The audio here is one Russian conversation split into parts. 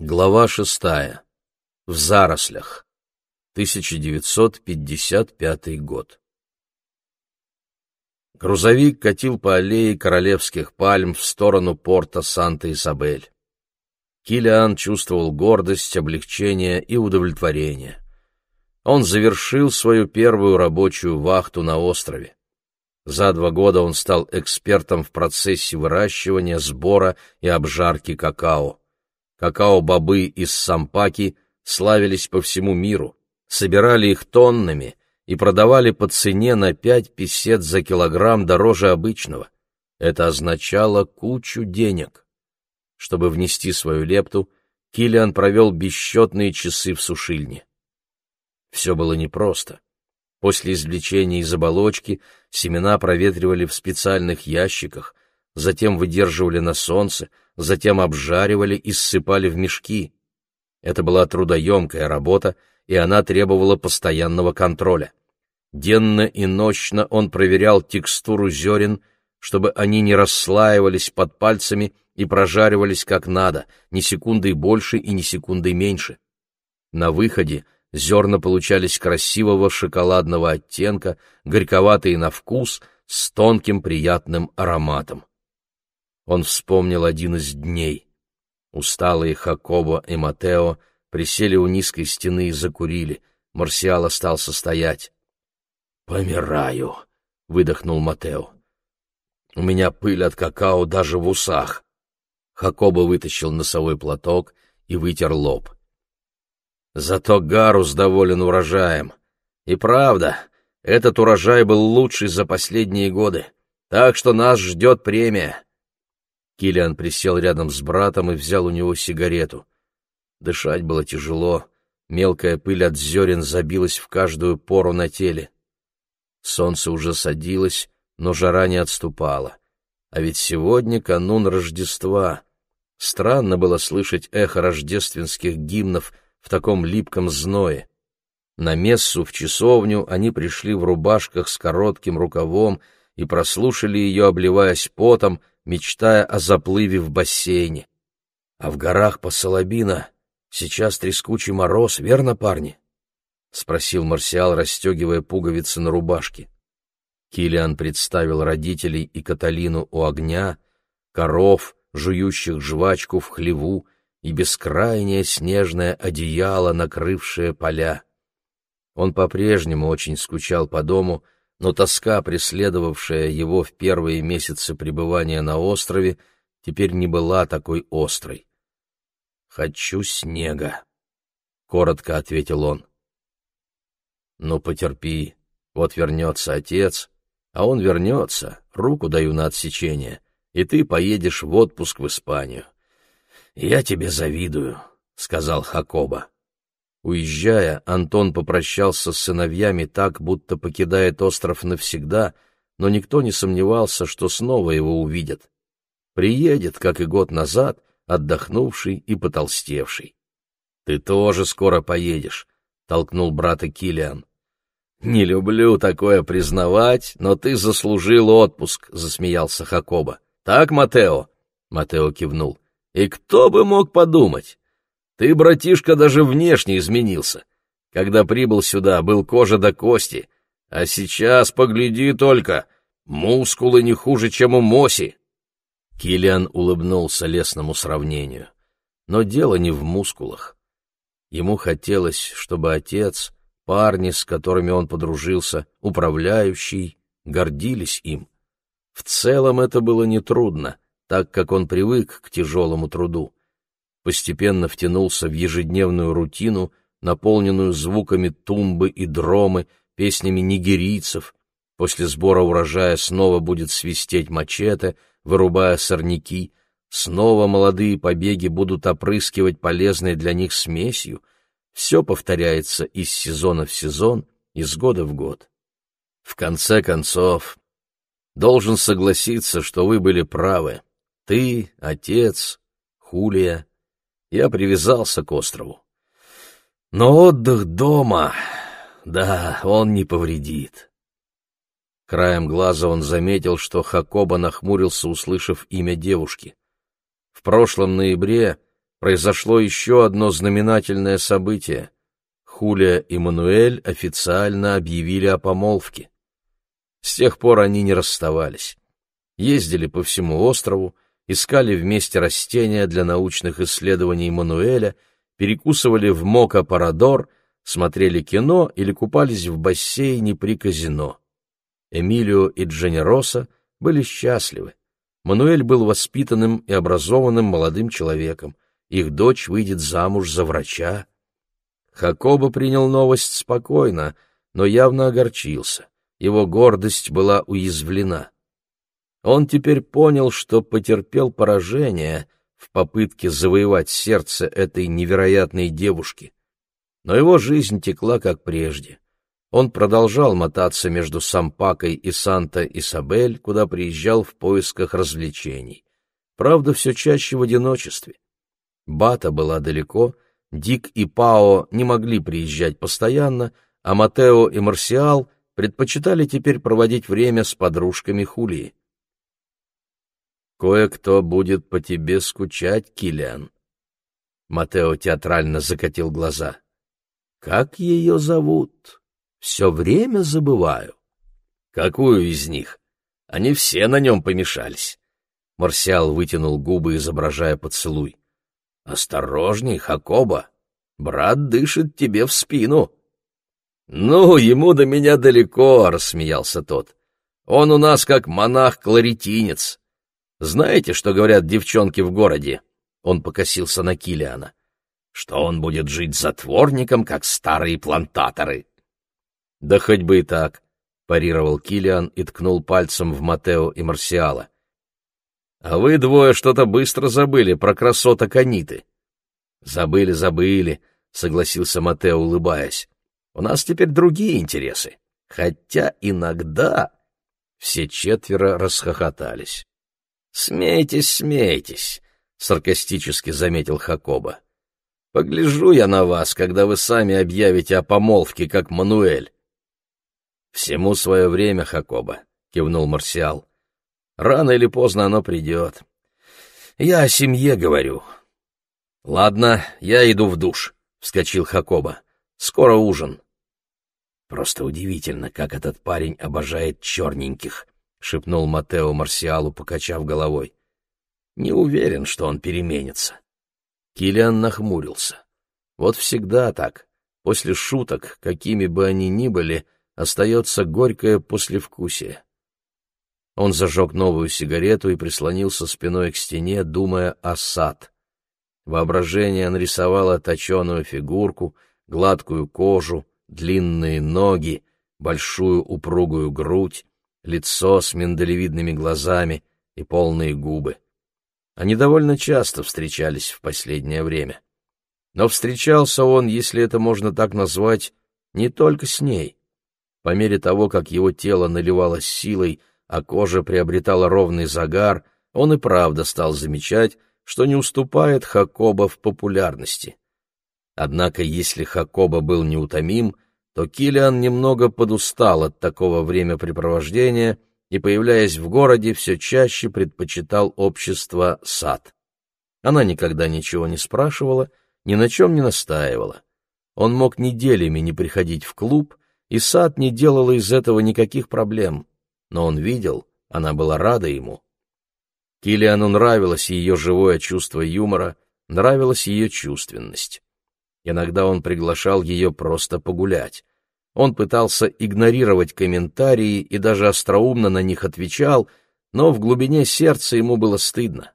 Глава шестая. В зарослях. 1955 год. Грузовик катил по аллее королевских пальм в сторону порта Санта-Исабель. Килиан чувствовал гордость, облегчение и удовлетворение. Он завершил свою первую рабочую вахту на острове. За два года он стал экспертом в процессе выращивания, сбора и обжарки какао. Какао-бобы из Сампаки славились по всему миру, собирали их тоннами и продавали по цене на пять песет за килограмм дороже обычного. Это означало кучу денег. Чтобы внести свою лепту, Килиан провел бесчетные часы в сушильне. Все было непросто. После извлечения из оболочки семена проветривали в специальных ящиках, затем выдерживали на солнце, затем обжаривали и ссыпали в мешки. Это была трудоемкая работа, и она требовала постоянного контроля. Денно и ночно он проверял текстуру зерен, чтобы они не расслаивались под пальцами и прожаривались как надо, ни секундой больше и ни секундой меньше. На выходе зерна получались красивого шоколадного оттенка, горьковатые на вкус, с тонким приятным ароматом. Он вспомнил один из дней. Усталые Хакоба и Матео присели у низкой стены и закурили. Марсиал остался стоять. «Помираю», — выдохнул Матео. «У меня пыль от какао даже в усах». Хакоба вытащил носовой платок и вытер лоб. Зато Гарус доволен урожаем. И правда, этот урожай был лучший за последние годы, так что нас ждет премия. Килиан присел рядом с братом и взял у него сигарету. Дышать было тяжело, мелкая пыль от зерен забилась в каждую пору на теле. Солнце уже садилось, но жара не отступала. А ведь сегодня канун Рождества. Странно было слышать эхо рождественских гимнов в таком липком зное. На мессу в часовню они пришли в рубашках с коротким рукавом и прослушали ее, обливаясь потом, мечтая о заплыве в бассейне. А в горах Посолобина сейчас трескучий мороз, верно, парни? — спросил Марсиал, расстегивая пуговицы на рубашке. Килиан представил родителей и Каталину у огня, коров, жующих жвачку в хлеву, и бескрайнее снежное одеяло, накрывшее поля. Он по-прежнему очень скучал по дому, — но тоска, преследовавшая его в первые месяцы пребывания на острове, теперь не была такой острой. «Хочу снега», — коротко ответил он. «Ну, потерпи, вот вернется отец, а он вернется, руку даю на отсечение, и ты поедешь в отпуск в Испанию. Я тебе завидую», — сказал Хакоба. Уезжая, Антон попрощался с сыновьями так, будто покидает остров навсегда, но никто не сомневался, что снова его увидят. Приедет, как и год назад, отдохнувший и потолстевший. «Ты тоже скоро поедешь», — толкнул брата Килиан. «Не люблю такое признавать, но ты заслужил отпуск», — засмеялся Хакоба. «Так, Матео?» — Матео кивнул. «И кто бы мог подумать? Ты, братишка, даже внешне изменился. Когда прибыл сюда, был кожа до кости, а сейчас погляди только, мускулы не хуже, чем у Моси. Килиан улыбнулся лесному сравнению. Но дело не в мускулах. Ему хотелось, чтобы отец, парни, с которыми он подружился, управляющий, гордились им. В целом это было нетрудно, так как он привык к тяжелому труду постепенно втянулся в ежедневную рутину, наполненную звуками тумбы и дромы, песнями нигерийцев. После сбора урожая снова будет свистеть мачете, вырубая сорняки, снова молодые побеги будут опрыскивать полезной для них смесью. Все повторяется из сезона в сезон, из года в год. В конце концов, должен согласиться, что вы были правы. Ты, отец, Хулия, я привязался к острову. Но отдых дома, да, он не повредит. Краем глаза он заметил, что Хакоба нахмурился, услышав имя девушки. В прошлом ноябре произошло еще одно знаменательное событие. Хулия и Мануэль официально объявили о помолвке. С тех пор они не расставались. Ездили по всему острову, искали вместе растения для научных исследований Мануэля, перекусывали в Мока-Парадор, смотрели кино или купались в бассейне при казино. Эмилио и Дженероса были счастливы. Мануэль был воспитанным и образованным молодым человеком. Их дочь выйдет замуж за врача. Хакоба принял новость спокойно, но явно огорчился. Его гордость была уязвлена. Он теперь понял, что потерпел поражение в попытке завоевать сердце этой невероятной девушки. Но его жизнь текла как прежде. Он продолжал мотаться между Сампакой и Санта-Исабель, куда приезжал в поисках развлечений. Правда, все чаще в одиночестве. Бата была далеко, Дик и Пао не могли приезжать постоянно, а Матео и Марсиал предпочитали теперь проводить время с подружками Хулии. «Кое-кто будет по тебе скучать, Килиан. Матео театрально закатил глаза. «Как ее зовут?» Все время забываю. Какую из них? Они все на нем помешались. Марсиал вытянул губы, изображая поцелуй. Осторожней, Хакоба. Брат дышит тебе в спину. Ну, ему до меня далеко, рассмеялся тот. Он у нас как монах-кларитинец. Знаете, что говорят девчонки в городе? Он покосился на Килиана. Что он будет жить затворником, как старые плантаторы. Да хоть бы и так, парировал Килиан и ткнул пальцем в Матео и Марсиала. А вы двое что-то быстро забыли про красоток Аниты. Забыли, забыли, согласился Матео, улыбаясь. У нас теперь другие интересы. Хотя иногда все четверо расхохотались. «Смейтесь, смейтесь», — саркастически заметил Хакоба. «Погляжу я на вас, когда вы сами объявите о помолвке, как Мануэль. «Всему свое время, Хакоба», — кивнул Марсиал. «Рано или поздно оно придет. Я о семье говорю». «Ладно, я иду в душ», — вскочил Хакоба. «Скоро ужин». «Просто удивительно, как этот парень обожает черненьких», — шепнул Матео Марсиалу, покачав головой. «Не уверен, что он переменится». Килиан нахмурился. «Вот всегда так. После шуток, какими бы они ни были, — остается горькое послевкусие. Он зажег новую сигарету и прислонился спиной к стене, думая о сад. Воображение нарисовало точеную фигурку, гладкую кожу, длинные ноги, большую упругую грудь, лицо с миндалевидными глазами и полные губы. Они довольно часто встречались в последнее время. Но встречался он, если это можно так назвать, не только с ней. По мере того, как его тело наливалось силой, а кожа приобретала ровный загар, он и правда стал замечать, что не уступает Хакоба в популярности. Однако, если Хакоба был неутомим, то Килиан немного подустал от такого времяпрепровождения и, появляясь в городе, все чаще предпочитал общество сад. Она никогда ничего не спрашивала, ни на чем не настаивала. Он мог неделями не приходить в клуб, и сад не делала из этого никаких проблем, но он видел, она была рада ему. Килиану нравилось ее живое чувство юмора, нравилась ее чувственность. Иногда он приглашал ее просто погулять. Он пытался игнорировать комментарии и даже остроумно на них отвечал, но в глубине сердца ему было стыдно.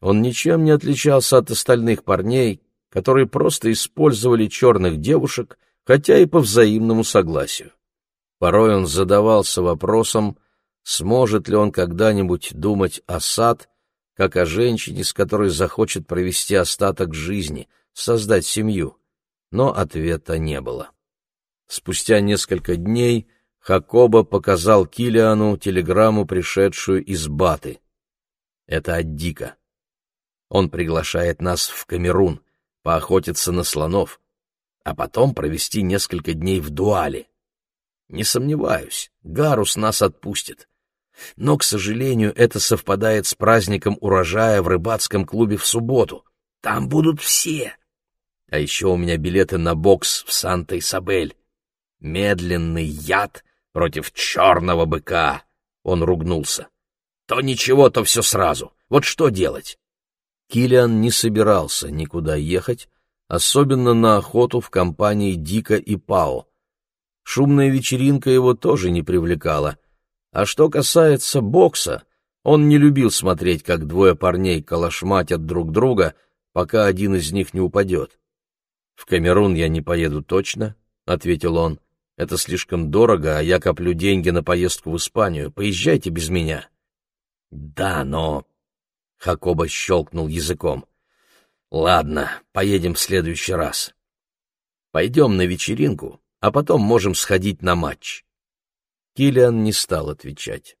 Он ничем не отличался от остальных парней, которые просто использовали черных девушек хотя и по взаимному согласию. Порой он задавался вопросом, сможет ли он когда-нибудь думать о сад, как о женщине, с которой захочет провести остаток жизни, создать семью, но ответа не было. Спустя несколько дней Хакоба показал Килиану телеграмму, пришедшую из Баты. Это от Дика. Он приглашает нас в Камерун, поохотиться на слонов а потом провести несколько дней в дуале. Не сомневаюсь, Гарус нас отпустит. Но, к сожалению, это совпадает с праздником урожая в рыбацком клубе в субботу, Там будут все. А еще у меня билеты на бокс в Санта-Исабель. Медленный яд против черного быка. Он ругнулся. То ничего, то все сразу. Вот что делать? Килиан не собирался никуда ехать, особенно на охоту в компании Дика и Пао. Шумная вечеринка его тоже не привлекала. А что касается бокса, он не любил смотреть, как двое парней калашматят друг друга, пока один из них не упадет. «В Камерун я не поеду точно», — ответил он. «Это слишком дорого, а я коплю деньги на поездку в Испанию. Поезжайте без меня». «Да, но...» — Хакоба щелкнул языком. «Ладно, поедем в следующий раз. Пойдем на вечеринку, а потом можем сходить на матч». Килиан не стал отвечать.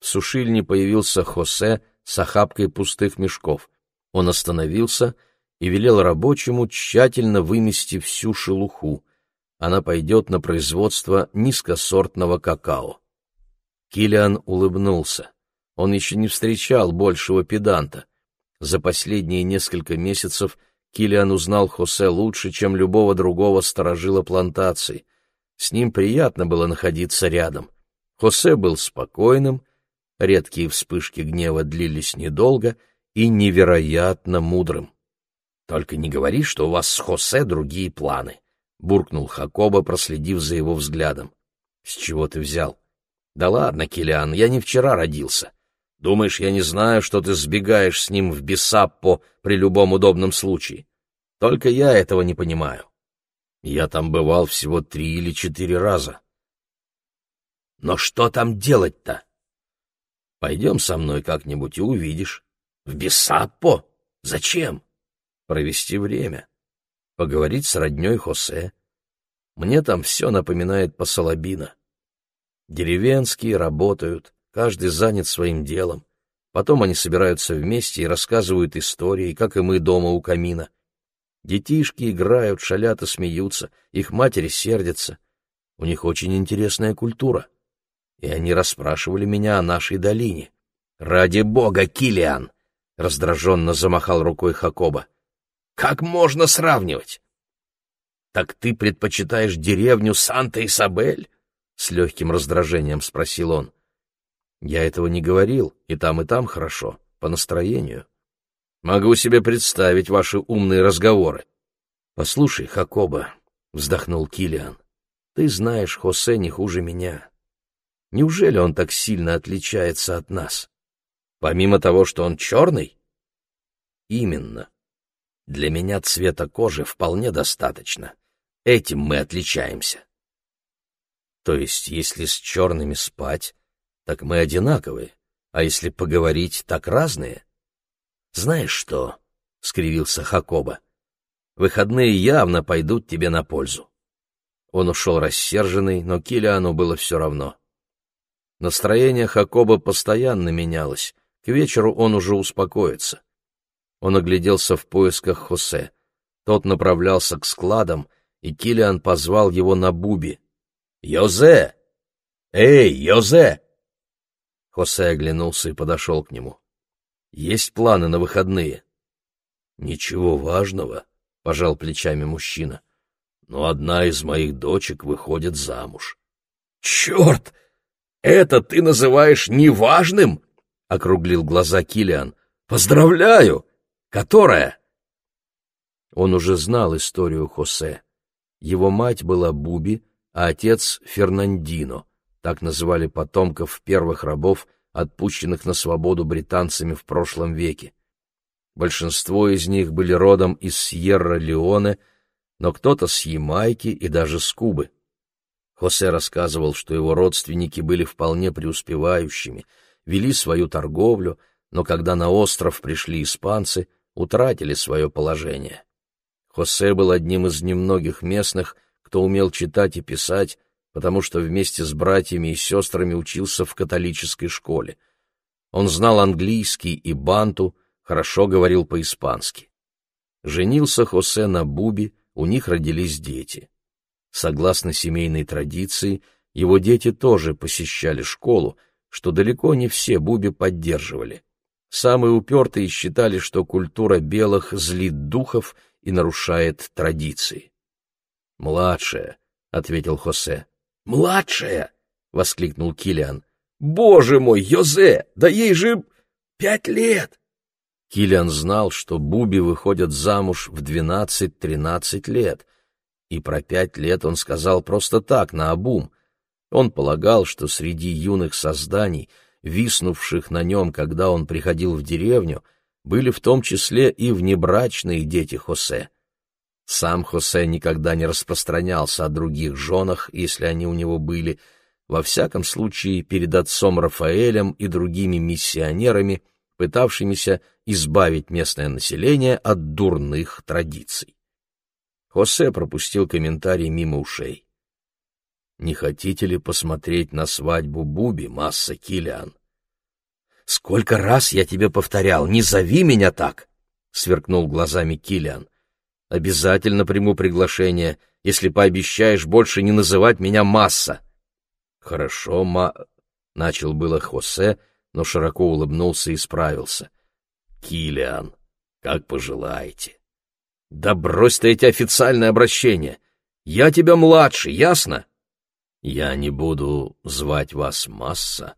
В сушильне появился Хосе с охапкой пустых мешков. Он остановился и велел рабочему тщательно вымести всю шелуху. Она пойдет на производство низкосортного какао. Килиан улыбнулся. Он еще не встречал большего педанта. За последние несколько месяцев Килиан узнал Хосе лучше, чем любого другого сторожила плантации. С ним приятно было находиться рядом. Хосе был спокойным, редкие вспышки гнева длились недолго и невероятно мудрым. «Только не говори, что у вас с Хосе другие планы», — буркнул Хакоба, проследив за его взглядом. «С чего ты взял?» «Да ладно, Килиан, я не вчера родился. Думаешь, я не знаю, что ты сбегаешь с ним в Бесаппо при любом удобном случае? Только я этого не понимаю. Я там бывал всего три или четыре раза. Но что там делать-то? Пойдем со мной как-нибудь и увидишь. В Бесаппо? Зачем? провести время, поговорить с роднёй Хосе. Мне там все напоминает Посолобина. Деревенские работают, каждый занят своим делом. Потом они собираются вместе и рассказывают истории, как и мы дома у камина. Детишки играют, шалят и смеются, их матери сердятся. У них очень интересная культура. И они расспрашивали меня о нашей долине. «Ради бога, Килиан!» — раздраженно замахал рукой Хакоба. Как можно сравнивать? Так ты предпочитаешь деревню Санта-Исабель? С легким раздражением спросил он. Я этого не говорил, и там, и там хорошо, по настроению. Могу себе представить ваши умные разговоры. Послушай, Хакоба, вздохнул Килиан, ты знаешь Хосе не хуже меня. Неужели он так сильно отличается от нас? Помимо того, что он черный? Именно. Для меня цвета кожи вполне достаточно. Этим мы отличаемся. То есть, если с черными спать, так мы одинаковые, а если поговорить, так разные? Знаешь что, — скривился Хакоба, — выходные явно пойдут тебе на пользу. Он ушел рассерженный, но Килиану было все равно. Настроение Хакоба постоянно менялось, к вечеру он уже успокоится. Он огляделся в поисках Хосе. Тот направлялся к складам, и Килиан позвал его на буби. «Йозе! Эй, Йозе!» Хосе оглянулся и подошел к нему. «Есть планы на выходные?» «Ничего важного», — пожал плечами мужчина. «Но одна из моих дочек выходит замуж». «Черт! Это ты называешь неважным?» — округлил глаза Килиан. «Поздравляю! Которая?» Он уже знал историю Хосе. Его мать была Буби, а отец — Фернандино, так называли потомков первых рабов, отпущенных на свободу британцами в прошлом веке. Большинство из них были родом из Сьерра-Леоне, но кто-то с Ямайки и даже с Кубы. Хосе рассказывал, что его родственники были вполне преуспевающими, вели свою торговлю, но когда на остров пришли испанцы, утратили свое положение. Хосе был одним из немногих местных, кто умел читать и писать, потому что вместе с братьями и сестрами учился в католической школе. Он знал английский и банту, хорошо говорил по-испански. Женился Хосе на Буби, у них родились дети. Согласно семейной традиции, его дети тоже посещали школу, что далеко не все Буби поддерживали. Самые упертые считали, что культура белых злит духов и нарушает традиции. «Младшая», — ответил Хосе. «Младшая!» — воскликнул Килиан. «Боже мой, Йозе, да ей же пять лет!» Килиан знал, что буби выходят замуж в двенадцать-тринадцать лет, и про пять лет он сказал просто так, наобум. Он полагал, что среди юных созданий, виснувших на нем, когда он приходил в деревню, были в том числе и внебрачные дети Хосе. Сам Хосе никогда не распространялся о других женах, если они у него были, во всяком случае перед отцом Рафаэлем и другими миссионерами, пытавшимися избавить местное население от дурных традиций. Хосе пропустил комментарий мимо ушей. «Не хотите ли посмотреть на свадьбу Буби, масса Килиан?» «Сколько раз я тебе повторял, не зови меня так!» — сверкнул глазами Килиан. Обязательно приму приглашение, если пообещаешь больше не называть меня Масса. Хорошо, ма... Начал было Хосе, но широко улыбнулся и справился. Килиан, как пожелаете. Да брось ты эти официальные обращения. Я тебя младше, ясно? Я не буду звать вас Масса,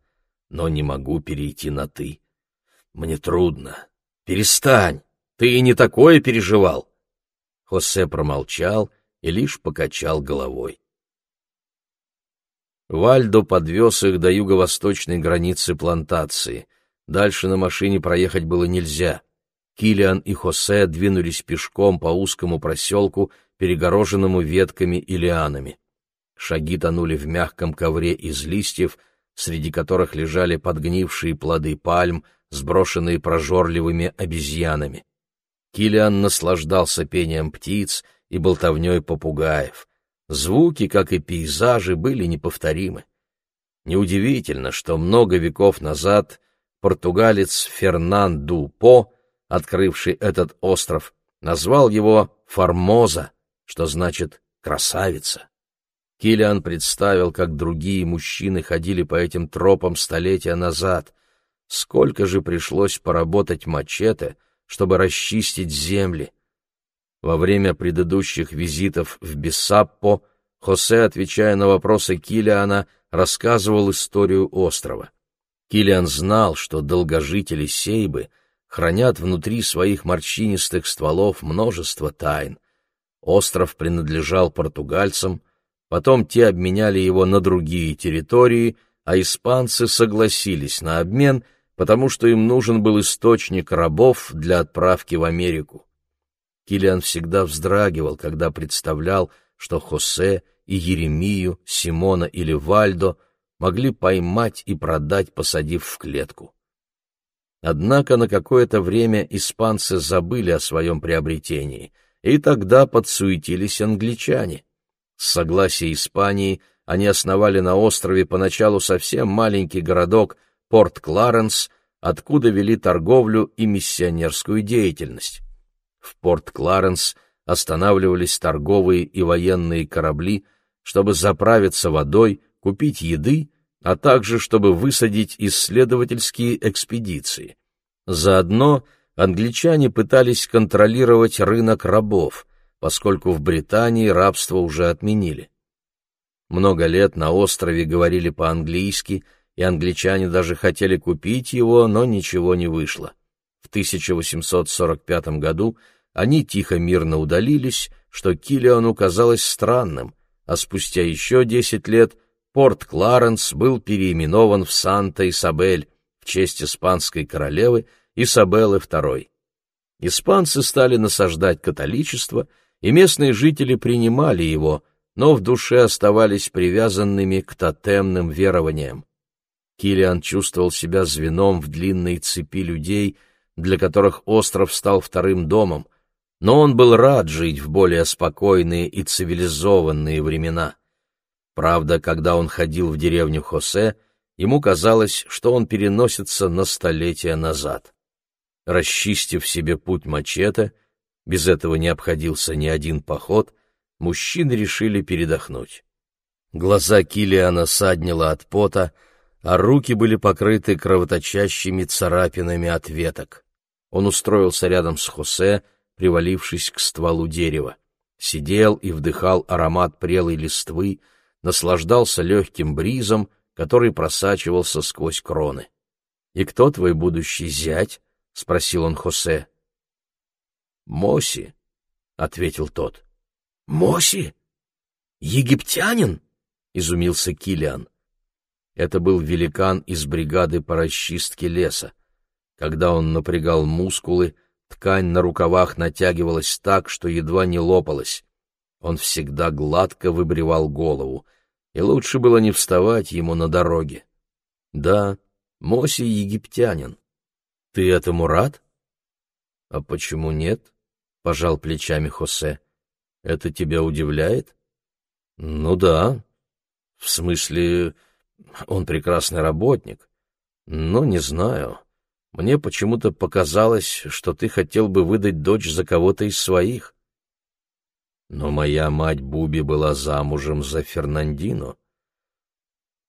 но не могу перейти на «ты». Мне трудно. Перестань, ты и не такое переживал. Хосе промолчал и лишь покачал головой. Вальдо подвез их до юго-восточной границы плантации. Дальше на машине проехать было нельзя. Килиан и Хосе двинулись пешком по узкому проселку, перегороженному ветками и лианами. Шаги тонули в мягком ковре из листьев, среди которых лежали подгнившие плоды пальм, сброшенные прожорливыми обезьянами. Килиан наслаждался пением птиц и болтовней попугаев. Звуки, как и пейзажи, были неповторимы. Неудивительно, что много веков назад португалец Фернан По, открывший этот остров, назвал его Формоза, что значит «красавица». Килиан представил, как другие мужчины ходили по этим тропам столетия назад. Сколько же пришлось поработать мачете — чтобы расчистить земли. Во время предыдущих визитов в Бессаппо Хосе, отвечая на вопросы Килиана, рассказывал историю острова. Килиан знал, что долгожители Сейбы хранят внутри своих морщинистых стволов множество тайн. Остров принадлежал португальцам, потом те обменяли его на другие территории, а испанцы согласились на обмен — потому что им нужен был источник рабов для отправки в Америку. Килиан всегда вздрагивал, когда представлял, что Хосе и Еремию, Симона или Вальдо могли поймать и продать, посадив в клетку. Однако на какое-то время испанцы забыли о своем приобретении, и тогда подсуетились англичане. С согласия Испании они основали на острове поначалу совсем маленький городок Порт-Кларенс, откуда вели торговлю и миссионерскую деятельность. В Порт-Кларенс останавливались торговые и военные корабли, чтобы заправиться водой, купить еды, а также чтобы высадить исследовательские экспедиции. Заодно англичане пытались контролировать рынок рабов, поскольку в Британии рабство уже отменили. Много лет на острове говорили по-английски – и англичане даже хотели купить его, но ничего не вышло. В 1845 году они тихо-мирно удалились, что Киллиану казалось странным, а спустя еще десять лет порт Кларенс был переименован в Санта-Исабель в честь испанской королевы Исабеллы II. Испанцы стали насаждать католичество, и местные жители принимали его, но в душе оставались привязанными к тотемным верованиям. Килиан чувствовал себя звеном в длинной цепи людей, для которых остров стал вторым домом, но он был рад жить в более спокойные и цивилизованные времена. Правда, когда он ходил в деревню Хосе, ему казалось, что он переносится на столетия назад. Расчистив себе путь мачете, без этого не обходился ни один поход, мужчины решили передохнуть. Глаза Килиана саднило от пота, а руки были покрыты кровоточащими царапинами от веток. Он устроился рядом с Хосе, привалившись к стволу дерева. Сидел и вдыхал аромат прелой листвы, наслаждался легким бризом, который просачивался сквозь кроны. «И кто твой будущий зять?» — спросил он Хосе. «Моси», — ответил тот. «Моси? Египтянин?» — изумился Килиан. Это был великан из бригады по расчистке леса. Когда он напрягал мускулы, ткань на рукавах натягивалась так, что едва не лопалась. Он всегда гладко выбривал голову, и лучше было не вставать ему на дороге. Да, Моси египтянин. Ты этому рад? А почему нет? Пожал плечами Хосе. Это тебя удивляет? Ну да. В смысле, он прекрасный работник. Но не знаю. Мне почему-то показалось, что ты хотел бы выдать дочь за кого-то из своих. Но моя мать Буби была замужем за Фернандино.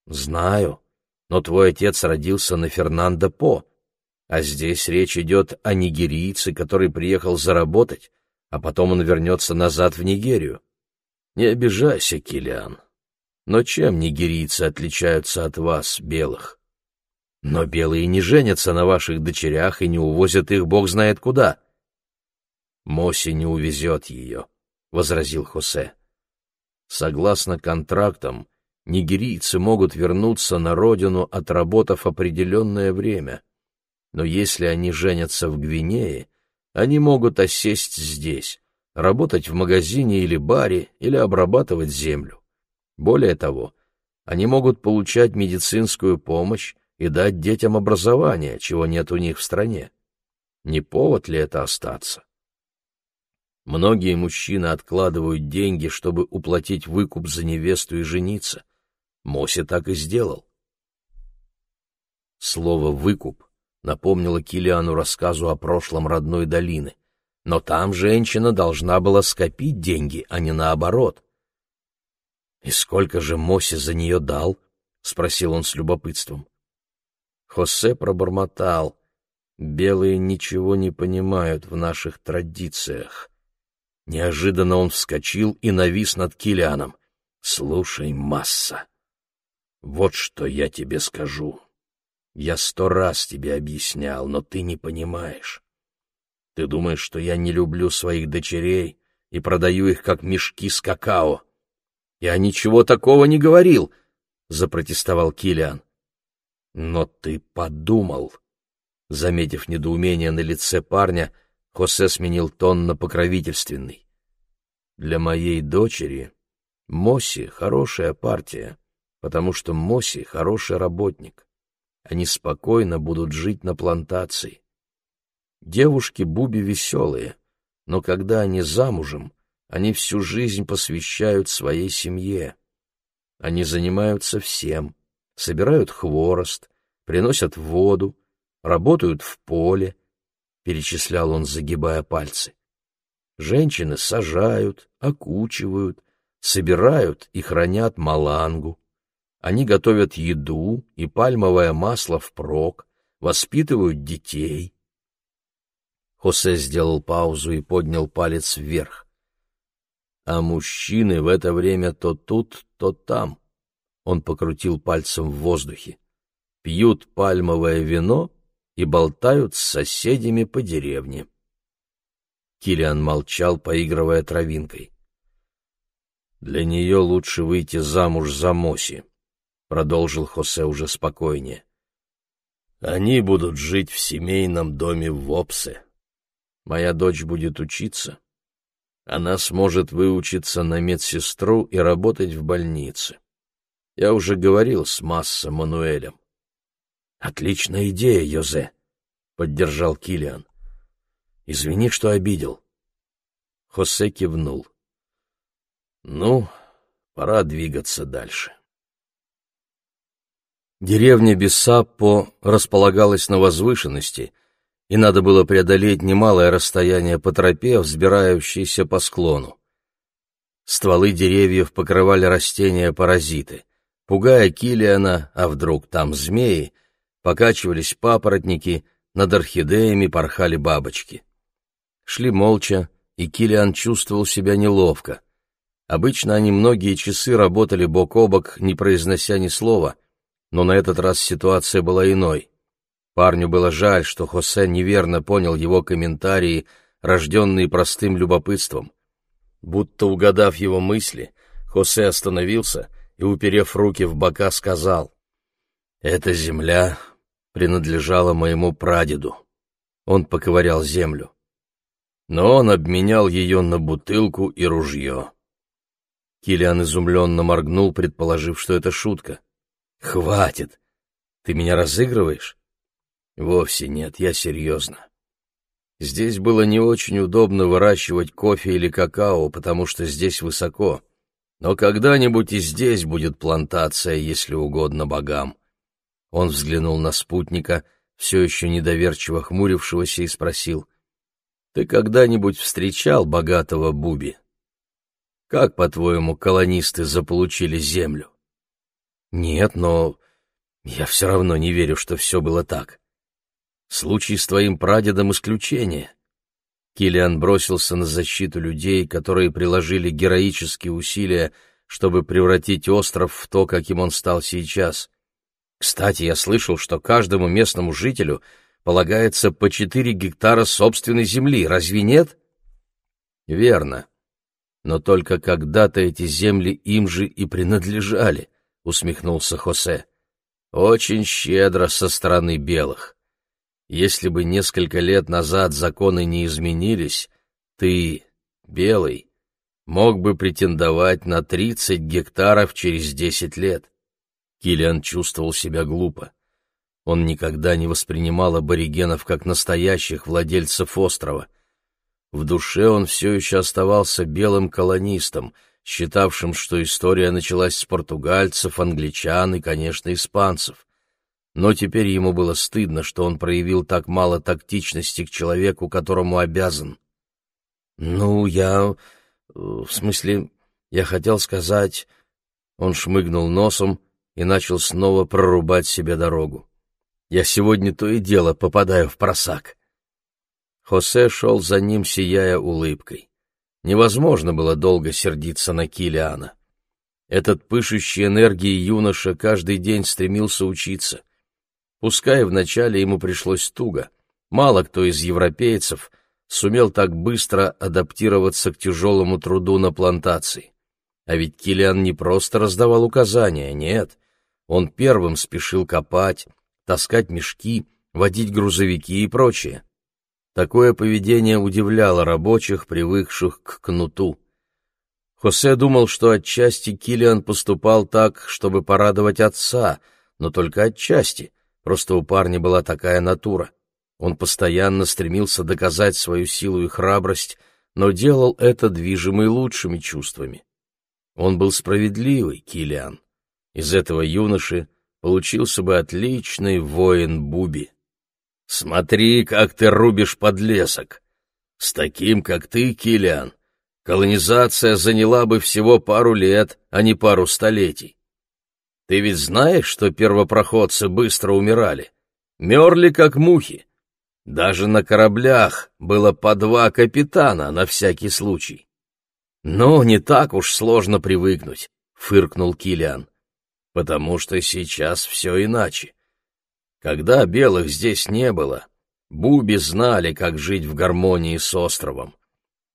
Знаю, но твой отец родился на Фернандо По, а здесь речь идет о нигерийце, который приехал заработать, а потом он вернется назад в Нигерию. Не обижайся, Килиан. Но чем нигерийцы отличаются от вас, белых? Но белые не женятся на ваших дочерях и не увозят их бог знает куда. Моси не увезет ее, — возразил Хосе. Согласно контрактам, нигерийцы могут вернуться на родину, отработав определенное время. Но если они женятся в Гвинее, они могут осесть здесь, работать в магазине или баре или обрабатывать землю. Более того, они могут получать медицинскую помощь и дать детям образование, чего нет у них в стране. Не повод ли это остаться? Многие мужчины откладывают деньги, чтобы уплатить выкуп за невесту и жениться. Моси так и сделал. Слово «выкуп» напомнило Килиану рассказу о прошлом родной долины. Но там женщина должна была скопить деньги, а не наоборот. «И сколько же Моси за нее дал?» — спросил он с любопытством. Хосе пробормотал. «Белые ничего не понимают в наших традициях». Неожиданно он вскочил и навис над Килианом. «Слушай, масса, вот что я тебе скажу. Я сто раз тебе объяснял, но ты не понимаешь. Ты думаешь, что я не люблю своих дочерей и продаю их как мешки с какао? Я ничего такого не говорил, — запротестовал Килиан. Но ты подумал. Заметив недоумение на лице парня, Хосе сменил тон на покровительственный. Для моей дочери Моси — хорошая партия потому что Моси хороший работник. Они спокойно будут жить на плантации. Девушки Буби веселые, но когда они замужем, они всю жизнь посвящают своей семье. Они занимаются всем, собирают хворост, приносят воду, работают в поле, — перечислял он, загибая пальцы. Женщины сажают, окучивают, собирают и хранят малангу. Они готовят еду и пальмовое масло впрок, воспитывают детей. Хосе сделал паузу и поднял палец вверх. А мужчины в это время то тут, то там. Он покрутил пальцем в воздухе. Пьют пальмовое вино и болтают с соседями по деревне. Килиан молчал, поигрывая травинкой. Для нее лучше выйти замуж за Моси продолжил Хосе уже спокойнее. Они будут жить в семейном доме в Вопсе. Моя дочь будет учиться. Она сможет выучиться на медсестру и работать в больнице. Я уже говорил с Масса Мануэлем. Отличная идея, Йозе, поддержал Килиан. Извини, что обидел. Хосе кивнул. Ну, пора двигаться дальше. Деревня Бессаппо располагалась на возвышенности, и надо было преодолеть немалое расстояние по тропе, взбирающейся по склону. Стволы деревьев покрывали растения-паразиты. Пугая Килиана, а вдруг там змеи, покачивались папоротники, над орхидеями порхали бабочки. Шли молча, и Килиан чувствовал себя неловко. Обычно они многие часы работали бок о бок, не произнося ни слова, но на этот раз ситуация была иной. Парню было жаль, что Хосе неверно понял его комментарии, рожденные простым любопытством. Будто угадав его мысли, Хосе остановился и, уперев руки в бока, сказал, «Эта земля принадлежала моему прадеду». Он поковырял землю. Но он обменял ее на бутылку и ружье. Килиан изумленно моргнул, предположив, что это шутка. «Хватит! Ты меня разыгрываешь?» «Вовсе нет, я серьезно. Здесь было не очень удобно выращивать кофе или какао, потому что здесь высоко. Но когда-нибудь и здесь будет плантация, если угодно богам. Он взглянул на спутника, все еще недоверчиво хмурившегося, и спросил, «Ты когда-нибудь встречал богатого Буби? Как, по-твоему, колонисты заполучили землю?» «Нет, но я все равно не верю, что все было так. Случай с твоим прадедом исключение. Килиан бросился на защиту людей, которые приложили героические усилия, чтобы превратить остров в то, каким он стал сейчас. Кстати, я слышал, что каждому местному жителю полагается по четыре гектара собственной земли, разве нет? Верно. Но только когда-то эти земли им же и принадлежали, усмехнулся Хосе. Очень щедро со стороны белых. Если бы несколько лет назад законы не изменились, ты, белый, мог бы претендовать на 30 гектаров через 10 лет. Килиан чувствовал себя глупо. Он никогда не воспринимал аборигенов как настоящих владельцев острова. В душе он все еще оставался белым колонистом, считавшим, что история началась с португальцев, англичан и, конечно, испанцев но теперь ему было стыдно, что он проявил так мало тактичности к человеку, которому обязан. «Ну, я... в смысле, я хотел сказать...» Он шмыгнул носом и начал снова прорубать себе дорогу. «Я сегодня то и дело попадаю в просак». Хосе шел за ним, сияя улыбкой. Невозможно было долго сердиться на Килиана. Этот пышущий энергией юноша каждый день стремился учиться. Пускай вначале ему пришлось туго, мало кто из европейцев сумел так быстро адаптироваться к тяжелому труду на плантации. А ведь Килиан не просто раздавал указания, нет. Он первым спешил копать, таскать мешки, водить грузовики и прочее. Такое поведение удивляло рабочих, привыкших к кнуту. Хосе думал, что отчасти Килиан поступал так, чтобы порадовать отца, но только отчасти — Просто у парня была такая натура. Он постоянно стремился доказать свою силу и храбрость, но делал это движимый лучшими чувствами. Он был справедливый, Килиан. Из этого юноши получился бы отличный воин Буби. Смотри, как ты рубишь подлесок. С таким, как ты, Килиан, колонизация заняла бы всего пару лет, а не пару столетий. Ты ведь знаешь, что первопроходцы быстро умирали? Мерли, как мухи. Даже на кораблях было по два капитана на всякий случай. «Ну, не так уж сложно привыкнуть», — фыркнул Килиан. «Потому что сейчас все иначе. Когда белых здесь не было, буби знали, как жить в гармонии с островом.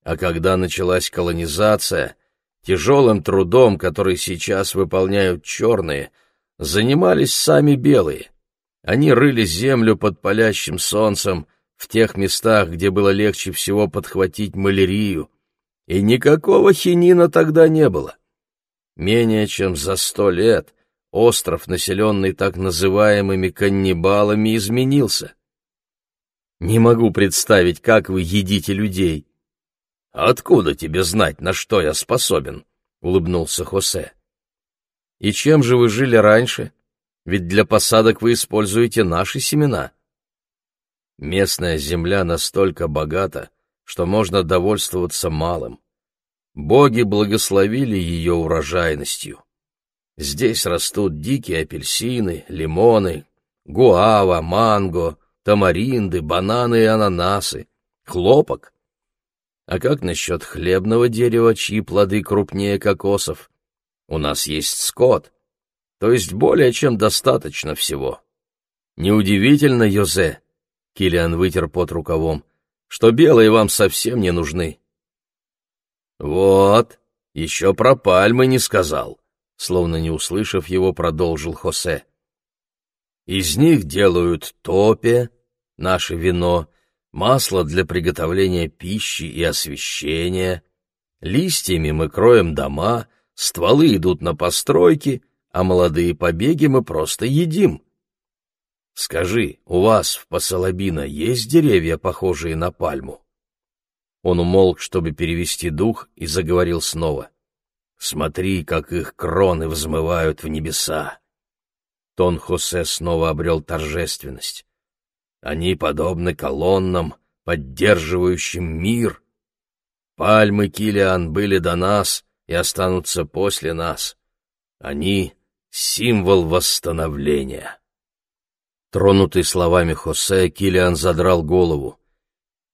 А когда началась колонизация, Тяжелым трудом, который сейчас выполняют черные, занимались сами белые. Они рыли землю под палящим солнцем в тех местах, где было легче всего подхватить малярию, и никакого хинина тогда не было. Менее чем за сто лет остров, населенный так называемыми каннибалами, изменился. Не могу представить, как вы едите людей, «Откуда тебе знать, на что я способен?» — улыбнулся Хосе. «И чем же вы жили раньше? Ведь для посадок вы используете наши семена». Местная земля настолько богата, что можно довольствоваться малым. Боги благословили ее урожайностью. Здесь растут дикие апельсины, лимоны, гуава, манго, тамаринды, бананы и ананасы, хлопок. А как насчет хлебного дерева, чьи плоды крупнее кокосов? У нас есть скот, то есть более чем достаточно всего. Неудивительно, Йозе, — Килиан вытер под рукавом, — что белые вам совсем не нужны. Вот, еще про пальмы не сказал, — словно не услышав его, продолжил Хосе. Из них делают топе, наше вино, масло для приготовления пищи и освещения, листьями мы кроем дома, стволы идут на постройки, а молодые побеги мы просто едим. Скажи, у вас в Пасалабино есть деревья, похожие на пальму? Он умолк, чтобы перевести дух, и заговорил снова. Смотри, как их кроны взмывают в небеса. Тон Хосе снова обрел торжественность. Они подобны колоннам, поддерживающим мир. Пальмы Килиан были до нас и останутся после нас. Они — символ восстановления. Тронутый словами Хосе, Килиан задрал голову.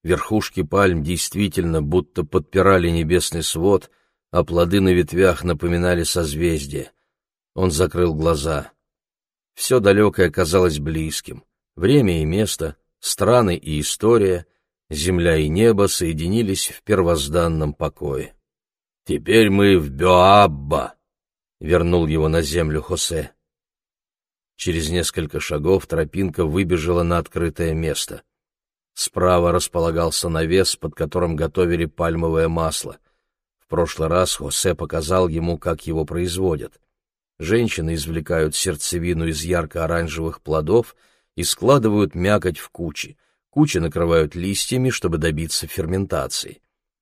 Верхушки пальм действительно будто подпирали небесный свод, а плоды на ветвях напоминали созвездие. Он закрыл глаза. Все далекое казалось близким. Время и место, страны и история, земля и небо соединились в первозданном покое. «Теперь мы в Бёабба», — вернул его на землю Хосе. Через несколько шагов тропинка выбежала на открытое место. Справа располагался навес, под которым готовили пальмовое масло. Прошлый раз Хосе показал ему, как его производят. Женщины извлекают сердцевину из ярко-оранжевых плодов и складывают мякоть в кучи. Кучи накрывают листьями, чтобы добиться ферментации.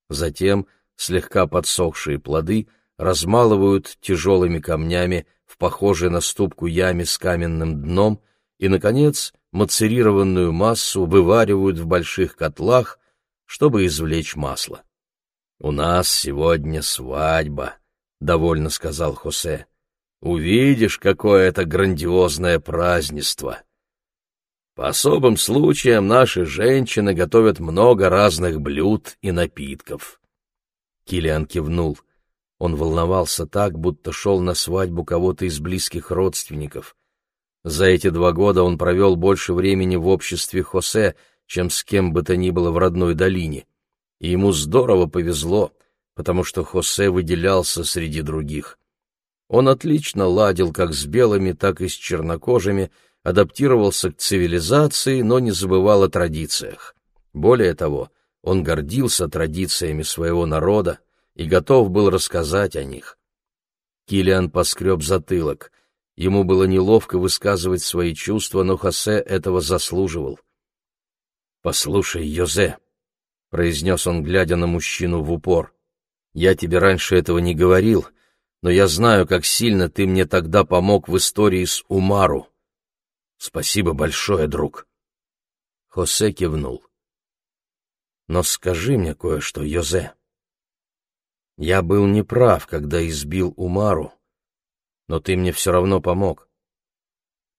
Затем слегка подсохшие плоды размалывают тяжелыми камнями в похожей на ступку яме с каменным дном и, наконец, мацерированную массу вываривают в больших котлах, чтобы извлечь масло. «У нас сегодня свадьба», — довольно сказал Хосе. «Увидишь, какое это грандиозное празднество!» По особым случаям наши женщины готовят много разных блюд и напитков. Килиан кивнул. Он волновался так, будто шел на свадьбу кого-то из близких родственников. За эти два года он провел больше времени в обществе Хосе, чем с кем бы то ни было в родной долине. И ему здорово повезло, потому что Хосе выделялся среди других. Он отлично ладил как с белыми, так и с чернокожими, адаптировался к цивилизации, но не забывал о традициях. Более того, он гордился традициями своего народа, и готов был рассказать о них. Килиан поскреб затылок. Ему было неловко высказывать свои чувства, но Хосе этого заслуживал. «Послушай, Йозе», — произнес он, глядя на мужчину в упор, — «я тебе раньше этого не говорил, но я знаю, как сильно ты мне тогда помог в истории с Умару. Спасибо большое, друг». Хосе кивнул. «Но скажи мне кое-что, Йозе». Я был неправ, когда избил Умару, но ты мне все равно помог.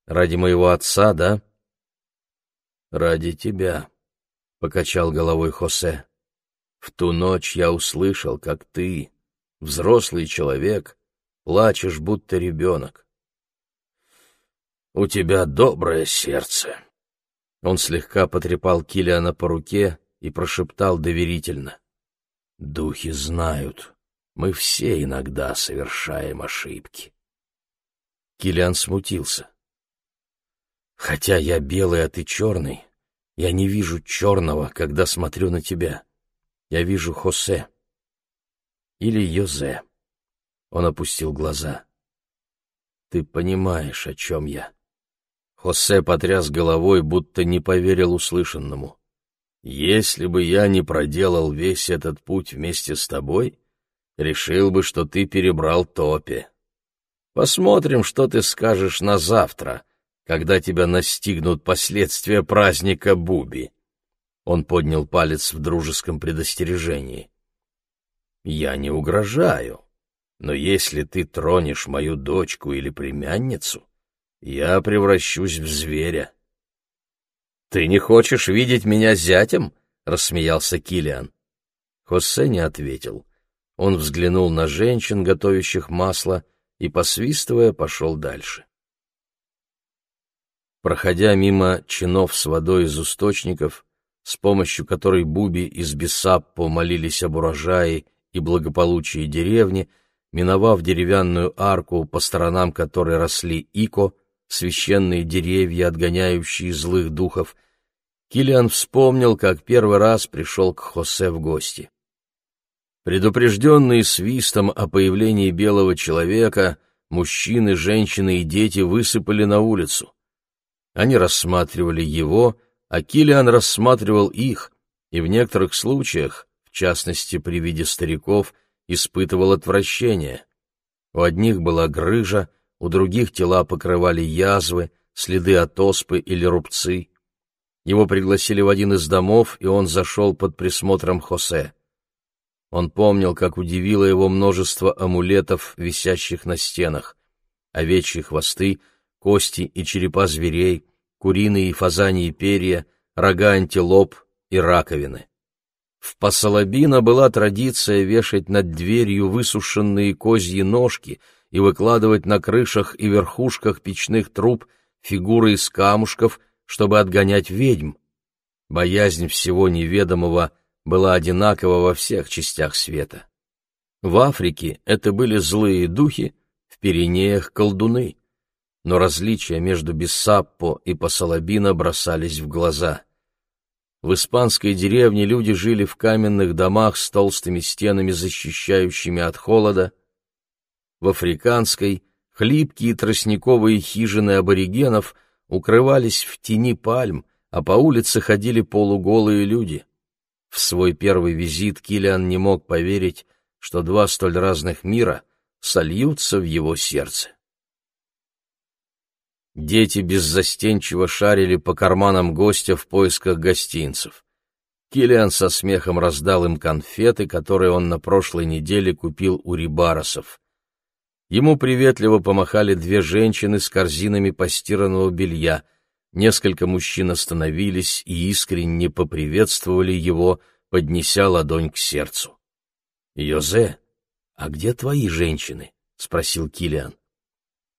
Ради моего отца, да? Ради тебя, — покачал головой Хосе. В ту ночь я услышал, как ты, взрослый человек, плачешь, будто ребенок. У тебя доброе сердце. Он слегка потрепал Килиана по руке и прошептал доверительно. Духи знают, мы все иногда совершаем ошибки. Килиан смутился. Хотя я белый, а ты черный, я не вижу черного, когда смотрю на тебя. Я вижу Хосе. Или Йозе. Он опустил глаза. Ты понимаешь, о чем я. Хосе потряс головой, будто не поверил услышанному. Если бы я не проделал весь этот путь вместе с тобой, решил бы, что ты перебрал топи. Посмотрим, что ты скажешь на завтра, когда тебя настигнут последствия праздника Буби. Он поднял палец в дружеском предостережении. Я не угрожаю. Но если ты тронешь мою дочку или племянницу, я превращусь в зверя. «Ты не хочешь видеть меня зятем?» — рассмеялся Килиан. Хосе не ответил. Он взглянул на женщин, готовящих масло, и, посвистывая, пошел дальше. Проходя мимо чинов с водой из источников, с помощью которой Буби из Бесаппо молились об урожае и благополучии деревни, миновав деревянную арку, по сторонам которой росли ико, священные деревья, отгоняющие злых духов, Килиан вспомнил, как первый раз пришел к Хосе в гости. Предупрежденные свистом о появлении белого человека, мужчины, женщины и дети высыпали на улицу. Они рассматривали его, а Килиан рассматривал их, и в некоторых случаях, в частности при виде стариков, испытывал отвращение. У одних была грыжа, у других тела покрывали язвы, следы от оспы или рубцы. Его пригласили в один из домов, и он зашел под присмотром Хосе. Он помнил, как удивило его множество амулетов, висящих на стенах. Овечьи хвосты, кости и черепа зверей, куриные и фазаньи перья, рога антилоп и раковины. В Пасалабино была традиция вешать над дверью высушенные козьи ножки и выкладывать на крышах и верхушках печных труб фигуры из камушков, чтобы отгонять ведьм. Боязнь всего неведомого была одинакова во всех частях света. В Африке это были злые духи, в Пиренеях — колдуны. Но различия между Бессаппо и Пасалабино бросались в глаза — в испанской деревне люди жили в каменных домах с толстыми стенами, защищающими от холода. В африканской хлипкие тростниковые хижины аборигенов укрывались в тени пальм, а по улице ходили полуголые люди. В свой первый визит Килиан не мог поверить, что два столь разных мира сольются в его сердце. Дети беззастенчиво шарили по карманам гостя в поисках гостинцев. Килиан со смехом раздал им конфеты, которые он на прошлой неделе купил у рибаросов. Ему приветливо помахали две женщины с корзинами постиранного белья. Несколько мужчин остановились и искренне поприветствовали его, поднеся ладонь к сердцу. «Йозе, а где твои женщины?» — спросил Килиан.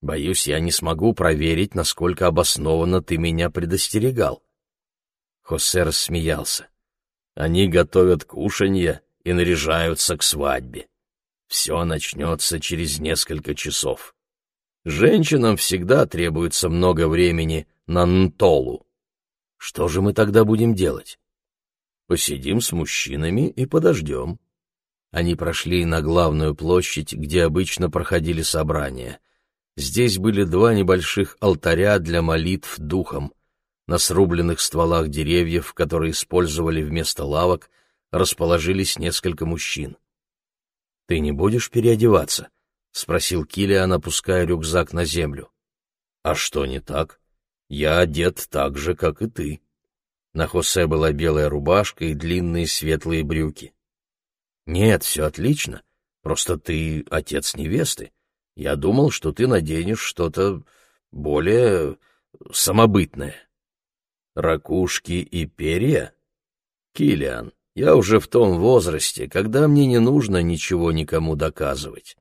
Боюсь, я не смогу проверить, насколько обоснованно ты меня предостерегал. Хосе рассмеялся. Они готовят кушанье и наряжаются к свадьбе. Все начнется через несколько часов. Женщинам всегда требуется много времени на нтолу. Что же мы тогда будем делать? Посидим с мужчинами и подождем. Они прошли на главную площадь, где обычно проходили собрания — Здесь были два небольших алтаря для молитв духом. На срубленных стволах деревьев, которые использовали вместо лавок, расположились несколько мужчин. — Ты не будешь переодеваться? — спросил Килиан, опуская рюкзак на землю. — А что не так? Я одет так же, как и ты. На Хосе была белая рубашка и длинные светлые брюки. — Нет, все отлично, просто ты отец невесты. Я думал, что ты наденешь что-то более самобытное. Ракушки и перья? Килиан, я уже в том возрасте, когда мне не нужно ничего никому доказывать.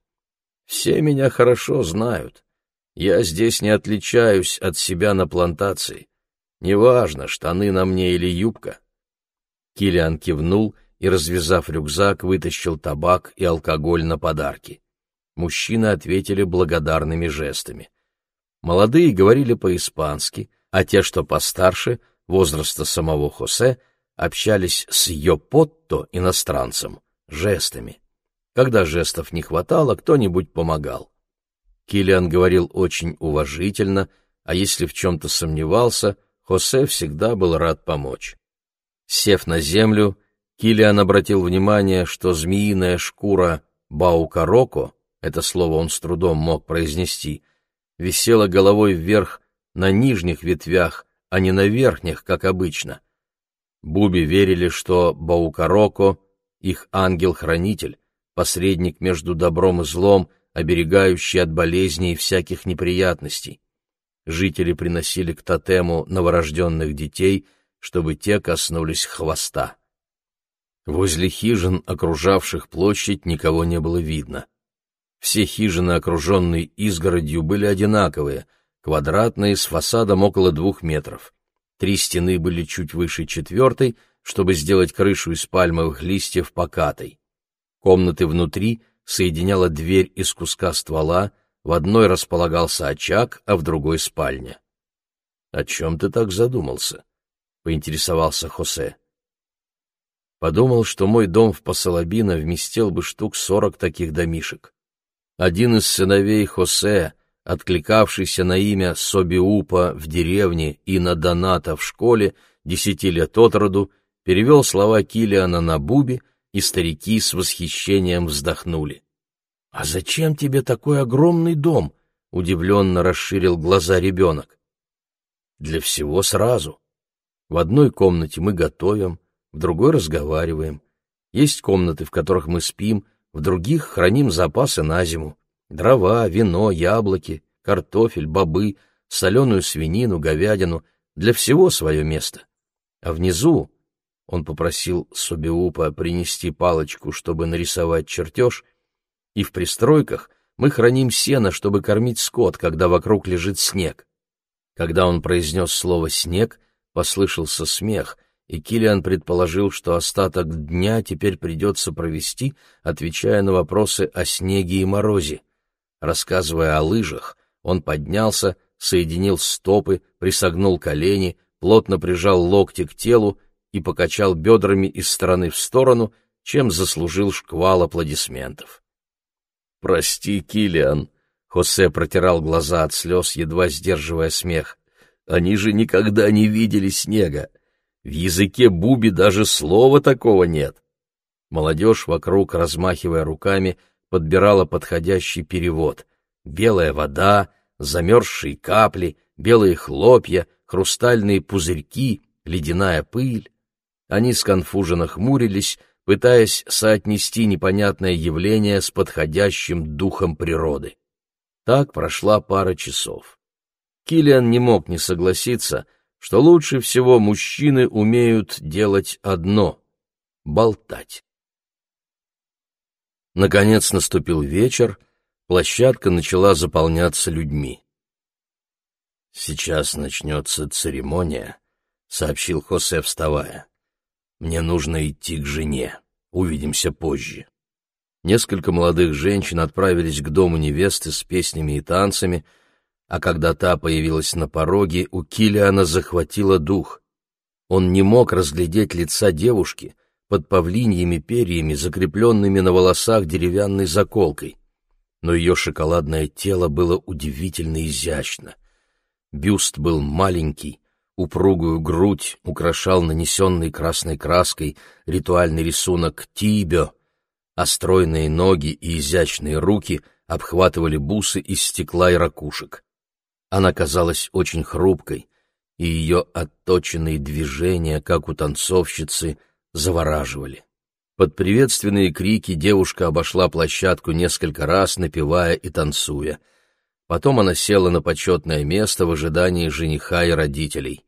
Все меня хорошо знают. Я здесь не отличаюсь от себя на плантации. Неважно, штаны на мне или юбка. Килиан кивнул и, развязав рюкзак, вытащил табак и алкоголь на подарки. Мужчины ответили благодарными жестами. Молодые говорили по-испански, а те, что постарше, возраста самого Хосе, общались с Йопотто, иностранцем, жестами. Когда жестов не хватало, кто-нибудь помогал. Килиан говорил очень уважительно, а если в чем-то сомневался, Хосе всегда был рад помочь. Сев на землю, Килиан обратил внимание, что змеиная шкура Баукароко это слово он с трудом мог произнести, висела головой вверх на нижних ветвях, а не на верхних, как обычно. Буби верили, что Баукароко — их ангел-хранитель, посредник между добром и злом, оберегающий от болезней и всяких неприятностей. Жители приносили к тотему новорожденных детей, чтобы те коснулись хвоста. Возле хижин, окружавших площадь, никого не было видно. Все хижины, окруженные изгородью, были одинаковые, квадратные, с фасадом около двух метров. Три стены были чуть выше четвертой, чтобы сделать крышу из пальмовых листьев покатой. Комнаты внутри соединяла дверь из куска ствола, в одной располагался очаг, а в другой — спальня. — О чем ты так задумался? — поинтересовался Хосе. Подумал, что мой дом в Пасалабино вместил бы штук сорок таких домишек. Один из сыновей Хосе, откликавшийся на имя Собиупа в деревне и на Доната в школе, десяти лет от роду, перевел слова Килиана на буби, и старики с восхищением вздохнули. — А зачем тебе такой огромный дом? — удивленно расширил глаза ребенок. — Для всего сразу. В одной комнате мы готовим, в другой разговариваем. Есть комнаты, в которых мы спим, в других храним запасы на зиму. Дрова, вино, яблоки, картофель, бобы, соленую свинину, говядину — для всего свое место. А внизу, он попросил Собиупа принести палочку, чтобы нарисовать чертеж, и в пристройках мы храним сено, чтобы кормить скот, когда вокруг лежит снег. Когда он произнес слово «снег», послышался смех, и Килиан предположил, что остаток дня теперь придется провести, отвечая на вопросы о снеге и морозе. Рассказывая о лыжах, он поднялся, соединил стопы, присогнул колени, плотно прижал локти к телу и покачал бедрами из стороны в сторону, чем заслужил шквал аплодисментов. «Прости, Килиан», — Хосе протирал глаза от слез, едва сдерживая смех. «Они же никогда не видели снега. В языке Буби даже слова такого нет». Молодежь вокруг, размахивая руками, подбирала подходящий перевод. Белая вода, замерзшие капли, белые хлопья, хрустальные пузырьки, ледяная пыль. Они сконфуженно хмурились, пытаясь соотнести непонятное явление с подходящим духом природы. Так прошла пара часов. Килиан не мог не согласиться, что лучше всего мужчины умеют делать одно — болтать. Наконец наступил вечер, площадка начала заполняться людьми. «Сейчас начнется церемония», — сообщил Хосе, вставая. Мне нужно идти к жене. Увидимся позже. Несколько молодых женщин отправились к дому невесты с песнями и танцами, а когда та появилась на пороге, у Килиана захватила дух. Он не мог разглядеть лица девушки под павлиньими перьями, закрепленными на волосах деревянной заколкой. Но ее шоколадное тело было удивительно изящно. Бюст был маленький, Упругую грудь украшал нанесенный красной краской ритуальный рисунок тибё, а стройные ноги и изящные руки обхватывали бусы из стекла и ракушек. Она казалась очень хрупкой, и ее отточенные движения, как у танцовщицы, завораживали. Под приветственные крики девушка обошла площадку несколько раз, напевая и танцуя. Потом она села на почетное место в ожидании жениха и родителей.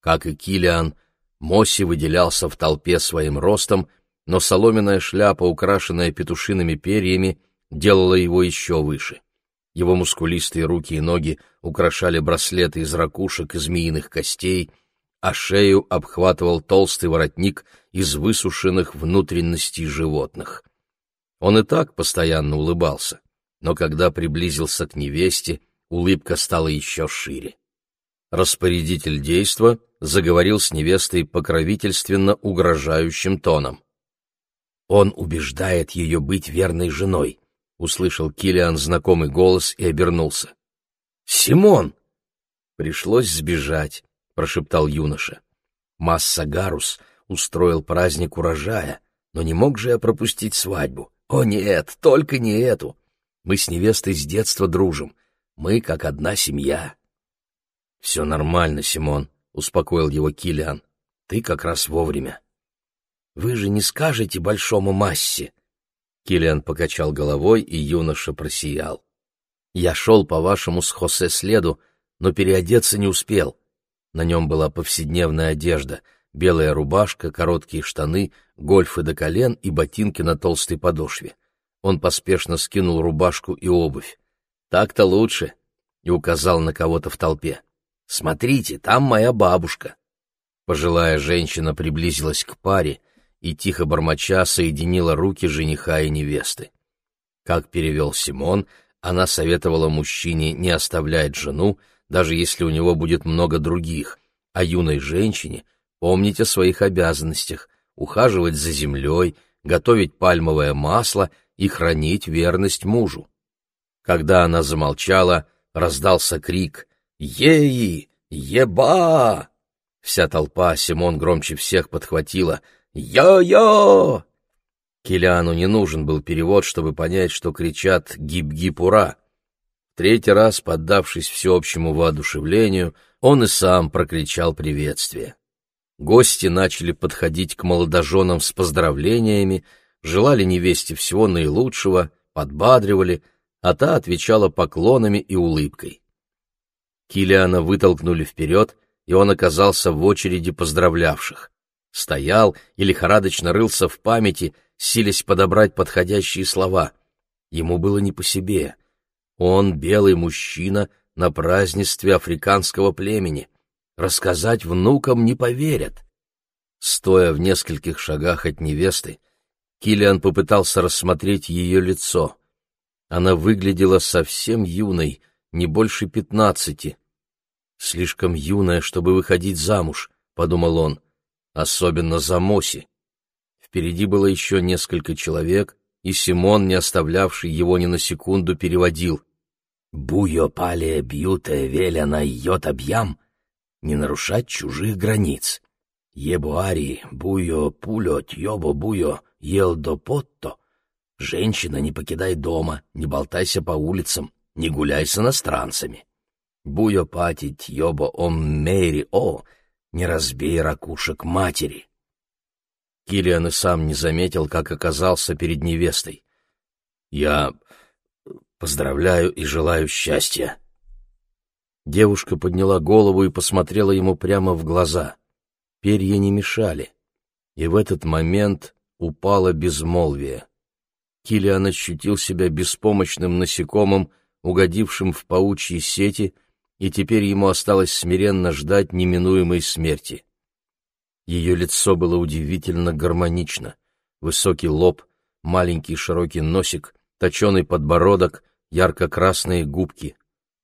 Как и Килиан, Мосси выделялся в толпе своим ростом, но соломенная шляпа, украшенная петушиными перьями, делала его еще выше. Его мускулистые руки и ноги украшали браслеты из ракушек и змеиных костей, а шею обхватывал толстый воротник из высушенных внутренностей животных. Он и так постоянно улыбался, но когда приблизился к невесте, улыбка стала еще шире. Распорядитель действа заговорил с невестой покровительственно угрожающим тоном. «Он убеждает ее быть верной женой», — услышал Килиан знакомый голос и обернулся. «Симон!» «Пришлось сбежать», — прошептал юноша. «Масса Гарус устроил праздник урожая, но не мог же я пропустить свадьбу. О нет, только не эту. Мы с невестой с детства дружим. Мы как одна семья». «Все нормально, Симон», успокоил его Килиан. Ты как раз вовремя. Вы же не скажете большому массе. Килиан покачал головой, и юноша просиял. «Я шел по вашему с Хосе следу, но переодеться не успел. На нем была повседневная одежда, белая рубашка, короткие штаны, гольфы до колен и ботинки на толстой подошве. Он поспешно скинул рубашку и обувь. «Так-то лучше», — и указал на кого-то в толпе. «Смотрите, там моя бабушка». Пожилая женщина приблизилась к паре и, тихо бормоча, соединила руки жениха и невесты. Как перевел Симон, она советовала мужчине не оставлять жену, даже если у него будет много других, а юной женщине помнить о своих обязанностях, ухаживать за землей, готовить пальмовое масло и хранить верность мужу. Когда она замолчала, раздался крик «Ей! Еба!» Вся толпа, Симон громче всех подхватила «Йо-йо!». Килиану не нужен был перевод, чтобы понять, что кричат «Гиб-гиб-ура!». Третий раз, поддавшись всеобщему воодушевлению, он и сам прокричал приветствие. Гости начали подходить к молодоженам с поздравлениями, желали невесте всего наилучшего, подбадривали, а та отвечала поклонами и улыбкой. Килиана вытолкнули вперед, и он оказался в очереди поздравлявших. Стоял и лихорадочно рылся в памяти, силясь подобрать подходящие слова. Ему было не по себе. Он, белый мужчина, на празднестве африканского племени. Рассказать внукам не поверят. Стоя в нескольких шагах от невесты, Килиан попытался рассмотреть ее лицо. Она выглядела совсем юной, не больше пятнадцати. «Слишком юная, чтобы выходить замуж», — подумал он, — «особенно за Моси». Впереди было еще несколько человек, и Симон, не оставлявший его ни на секунду, переводил. «Буйо пале бьюте велено йот объям» — не нарушать чужих границ. «Ебуари буйо пуло тьобо буйо ел до потто» — «Женщина, не покидай дома, не болтайся по улицам, не гуляй с иностранцами». Буйо патить йобо ом мери о, не разбей ракушек матери. Килиан и сам не заметил, как оказался перед невестой. Я поздравляю и желаю счастья. Девушка подняла голову и посмотрела ему прямо в глаза. Перья не мешали, и в этот момент упало безмолвие. Килиан ощутил себя беспомощным насекомым, угодившим в паучьи сети — и теперь ему осталось смиренно ждать неминуемой смерти. Ее лицо было удивительно гармонично. Высокий лоб, маленький широкий носик, точеный подбородок, ярко-красные губки.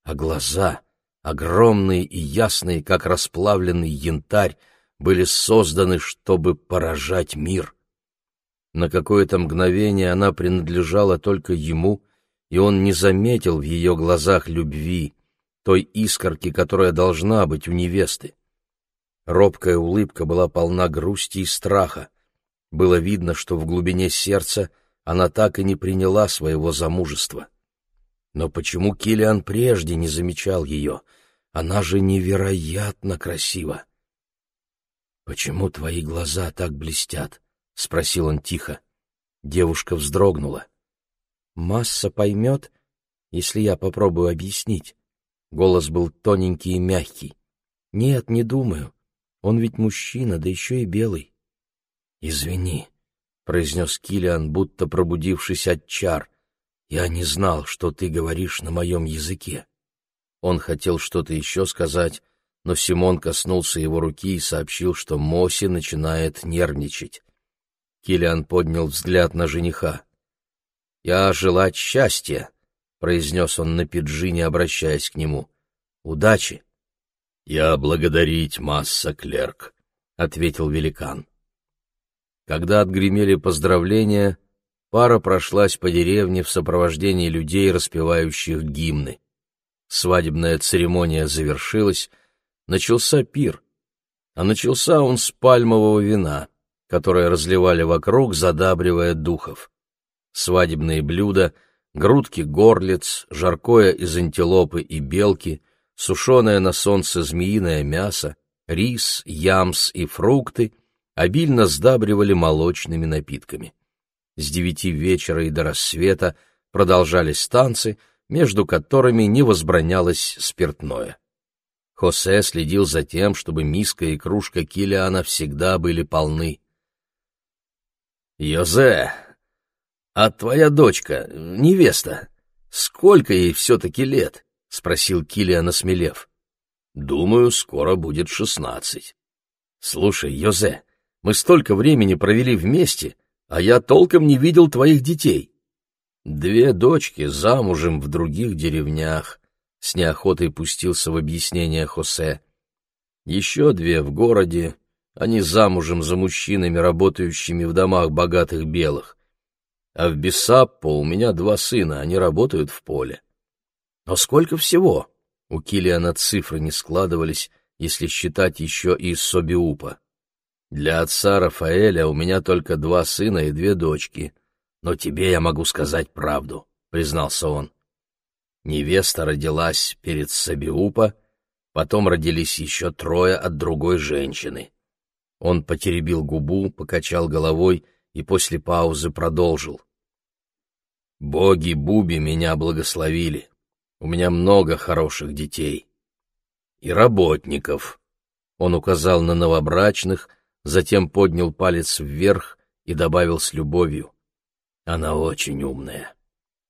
А глаза, огромные и ясные, как расплавленный янтарь, были созданы, чтобы поражать мир. На какое-то мгновение она принадлежала только ему, и он не заметил в ее глазах любви, той искорки, которая должна быть у невесты. Робкая улыбка была полна грусти и страха. Было видно, что в глубине сердца она так и не приняла своего замужества. Но почему Килиан прежде не замечал ее? Она же невероятно красива. «Почему твои глаза так блестят?» — спросил он тихо. Девушка вздрогнула. «Масса поймет, если я попробую объяснить. Голос был тоненький и мягкий. «Нет, не думаю. Он ведь мужчина, да еще и белый». «Извини», — произнес Килиан, будто пробудившись от чар. «Я не знал, что ты говоришь на моем языке». Он хотел что-то еще сказать, но Симон коснулся его руки и сообщил, что Моси начинает нервничать. Килиан поднял взгляд на жениха. «Я желать счастья», произнес он на пиджине, обращаясь к нему. «Удачи!» «Я благодарить, масса клерк», — ответил великан. Когда отгремели поздравления, пара прошлась по деревне в сопровождении людей, распевающих гимны. Свадебная церемония завершилась, начался пир, а начался он с пальмового вина, которое разливали вокруг, задабривая духов. Свадебные блюда — грудки горлиц, жаркое из антилопы и белки, сушеное на солнце змеиное мясо, рис, ямс и фрукты обильно сдабривали молочными напитками. С девяти вечера и до рассвета продолжались танцы, между которыми не возбранялось спиртное. Хосе следил за тем, чтобы миска и кружка Килиана всегда были полны. «Йозе, а твоя дочка, невеста, сколько ей все-таки лет?» — спросил Килиан, осмелев. «Думаю, скоро будет шестнадцать». «Слушай, Йозе, мы столько времени провели вместе, а я толком не видел твоих детей. Две дочки замужем в других деревнях, с неохотой пустился в объяснение Хосе. Еще две в городе, они замужем за мужчинами, работающими в домах богатых белых. А в Бессаппо у меня два сына, они работают в поле. Но сколько всего? У Килиана цифры не складывались, если считать еще и Собиупа. Для отца Рафаэля у меня только два сына и две дочки. Но тебе я могу сказать правду, — признался он. Невеста родилась перед Сабиупа, потом родились еще трое от другой женщины. Он потеребил губу, покачал головой и после паузы продолжил. «Боги Буби меня благословили. У меня много хороших детей. И работников». Он указал на новобрачных — затем поднял палец вверх и добавил с любовью. «Она очень умная.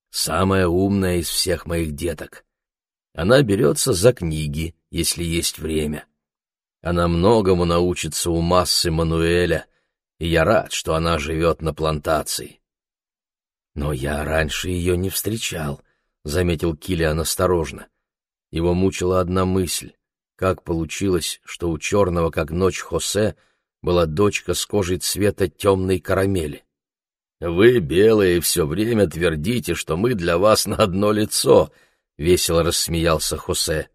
Самая умная из всех моих деток. Она берется за книги, если есть время. Она многому научится у массы Мануэля, и я рад, что она живет на плантации». «Но я раньше ее не встречал», — заметил Килиан осторожно. Его мучила одна мысль. Как получилось, что у черного, как ночь Хосе, — была дочка с кожей цвета темной карамели. «Вы, белые, все время твердите, что мы для вас на одно лицо», — весело рассмеялся Хосе.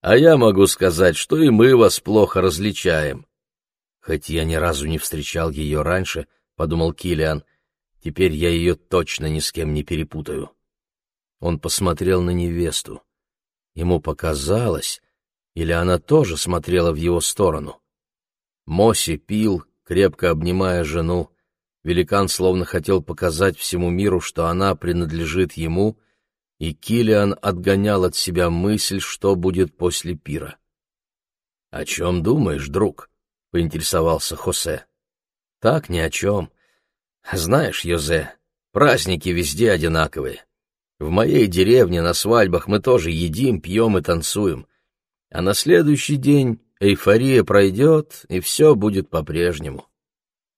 «А я могу сказать, что и мы вас плохо различаем». «Хоть я ни разу не встречал ее раньше», — подумал Килиан, — «теперь я ее точно ни с кем не перепутаю». Он посмотрел на невесту. Ему показалось, или она тоже смотрела в его сторону. Моси пил, крепко обнимая жену. Великан словно хотел показать всему миру, что она принадлежит ему, и Килиан отгонял от себя мысль, что будет после пира. — О чем думаешь, друг? — поинтересовался Хосе. — Так, ни о чем. Знаешь, Йозе, праздники везде одинаковые. В моей деревне на свадьбах мы тоже едим, пьем и танцуем. А на следующий день эйфория пройдет, и все будет по-прежнему.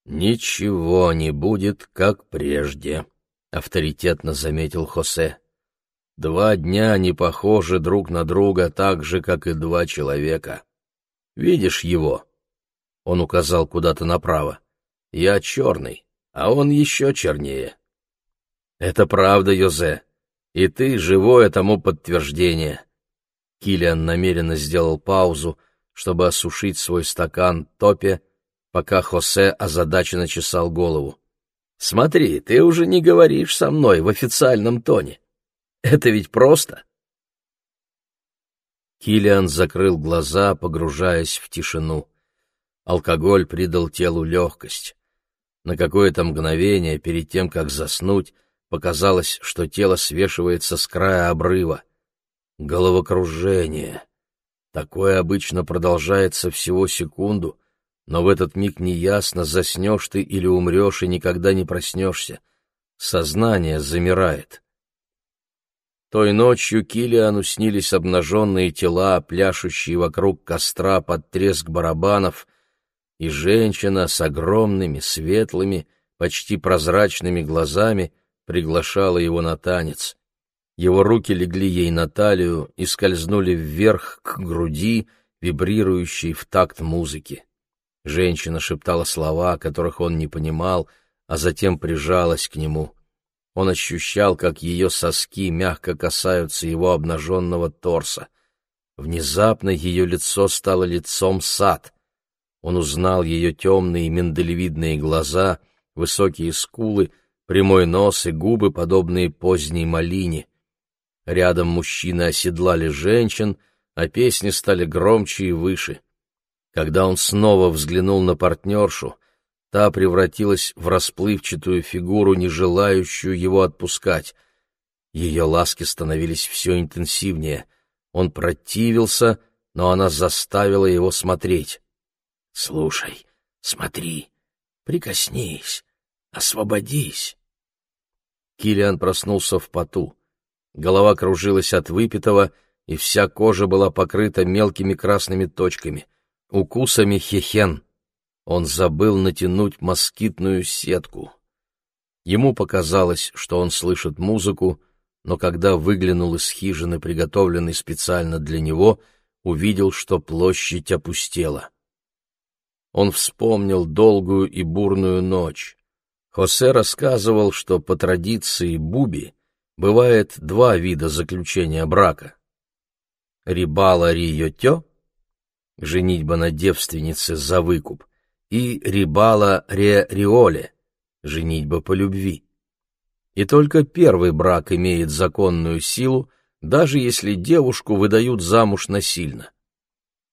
«Ничего не будет, как прежде», — авторитетно заметил Хосе. «Два дня не похожи друг на друга так же, как и два человека. Видишь его?» Он указал куда-то направо. «Я черный, а он еще чернее». «Это правда, Йозе, и ты живое тому подтверждение». Килиан намеренно сделал паузу, — чтобы осушить свой стакан топе, пока Хосе озадаченно чесал голову. «Смотри, ты уже не говоришь со мной в официальном тоне. Это ведь просто!» Килиан закрыл глаза, погружаясь в тишину. Алкоголь придал телу легкость. На какое-то мгновение, перед тем, как заснуть, показалось, что тело свешивается с края обрыва. Головокружение. Такое обычно продолжается всего секунду, но в этот миг неясно, заснешь ты или умрешь и никогда не проснешься. Сознание замирает. Той ночью Килиану снились обнаженные тела, пляшущие вокруг костра под треск барабанов, и женщина с огромными, светлыми, почти прозрачными глазами приглашала его на танец. Его руки легли ей на талию и скользнули вверх к груди, вибрирующей в такт музыки. Женщина шептала слова, которых он не понимал, а затем прижалась к нему. Он ощущал, как ее соски мягко касаются его обнаженного торса. Внезапно ее лицо стало лицом сад. Он узнал ее темные миндалевидные глаза, высокие скулы, прямой нос и губы, подобные поздней малине. Рядом мужчины оседлали женщин, а песни стали громче и выше. Когда он снова взглянул на партнершу, та превратилась в расплывчатую фигуру, не желающую его отпускать. Ее ласки становились все интенсивнее. Он противился, но она заставила его смотреть. «Слушай, смотри, прикоснись, освободись». Килиан проснулся в поту. Голова кружилась от выпитого, и вся кожа была покрыта мелкими красными точками, укусами хехен. Он забыл натянуть москитную сетку. Ему показалось, что он слышит музыку, но когда выглянул из хижины, приготовленной специально для него, увидел, что площадь опустела. Он вспомнил долгую и бурную ночь. Хосе рассказывал, что по традиции Буби бывает два вида заключения брака. Рибала Риотё — женитьба на девственнице за выкуп, и Рибала Ре Риоле — женитьба по любви. И только первый брак имеет законную силу, даже если девушку выдают замуж насильно.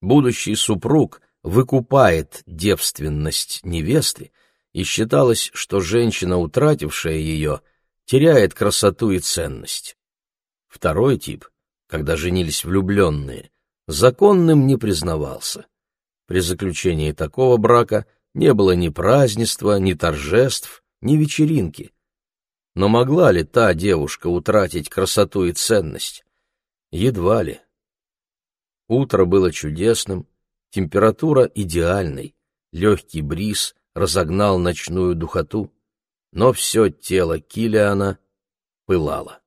Будущий супруг выкупает девственность невесты, и считалось, что женщина, утратившая ее, теряет красоту и ценность. Второй тип, когда женились влюбленные, законным не признавался. При заключении такого брака не было ни празднества, ни торжеств, ни вечеринки. Но могла ли та девушка утратить красоту и ценность? Едва ли. Утро было чудесным, температура идеальной, легкий бриз разогнал ночную духоту, но все тело Килиана пылало.